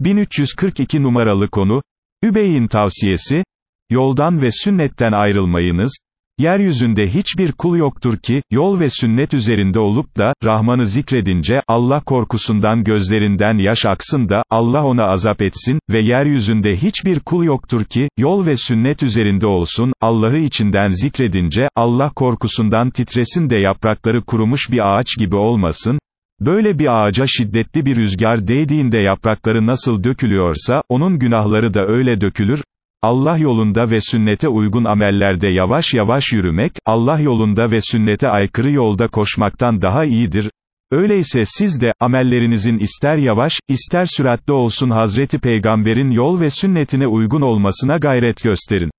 1342 numaralı konu, Übey'in tavsiyesi, yoldan ve sünnetten ayrılmayınız, yeryüzünde hiçbir kul yoktur ki, yol ve sünnet üzerinde olup da, Rahman'ı zikredince, Allah korkusundan gözlerinden yaş aksın da, Allah ona azap etsin, ve yeryüzünde hiçbir kul yoktur ki, yol ve sünnet üzerinde olsun, Allah'ı içinden zikredince, Allah korkusundan titresin de yaprakları kurumuş bir ağaç gibi olmasın, Böyle bir ağaca şiddetli bir rüzgar değdiğinde yaprakları nasıl dökülüyorsa, onun günahları da öyle dökülür, Allah yolunda ve sünnete uygun amellerde yavaş yavaş yürümek, Allah yolunda ve sünnete aykırı yolda koşmaktan daha iyidir. Öyleyse siz de, amellerinizin ister yavaş, ister süratli olsun Hazreti Peygamber'in yol ve sünnetine uygun olmasına gayret gösterin.